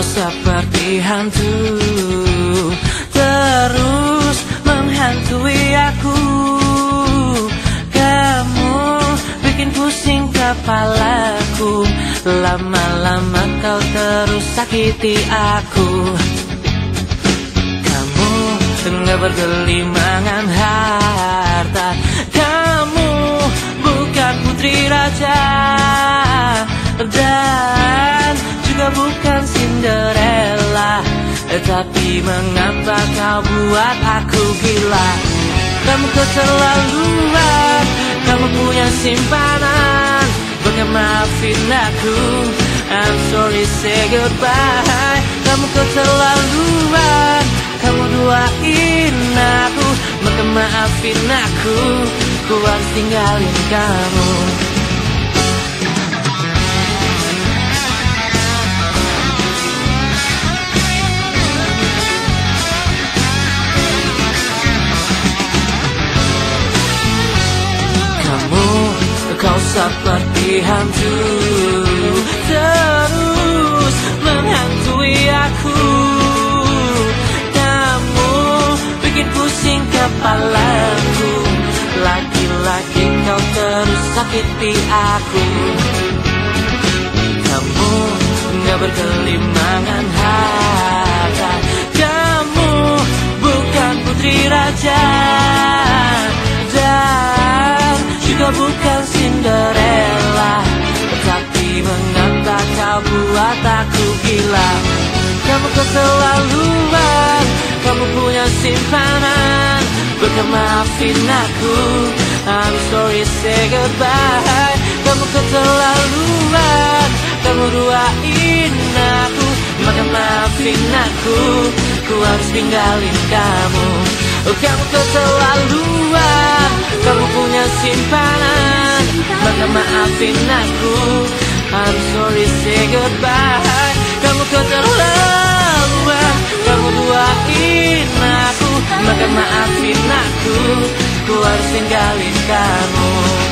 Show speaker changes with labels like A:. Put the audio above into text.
A: seperti hantu Terus menghantui aku. Kamu bikin pusing kepalaku Lama-lama kau terus sakiti aku. Kamu tengah bergelimangan harta Tapi mengapa kau buat aku gila? Kamu keterlaluan Kamu punya simpanan. Bukan maafin aku I'm sorry say goodbye. Kamu keterlaluan Kamu duain aku. Maka maafin aku Ku harus tinggalin kamu seperti hantu Terus menghantui aku. Kamu bikin pusing kepalaku. Lagi-lagi kau terus sakiti aku. Kamu gak berkelimangan harta bukan Cinderella Tapi mengapa kau buat aku gila? Kamu keterlaluan Kamu punya simpanan Bukan maafin aku. I'm sorry say goodbye. Kamu keterlaluan Kamu duain aku Maka maafin aku. Ku harus tinggalin kamu. Oh, Kamu keterlaluan Kamu punya simpanan. Maka maafin aku. I'm sorry say goodbye. Kamu keterlaluan. Kamu duain aku. Maka maafin aku. Ku harus tinggalin kamu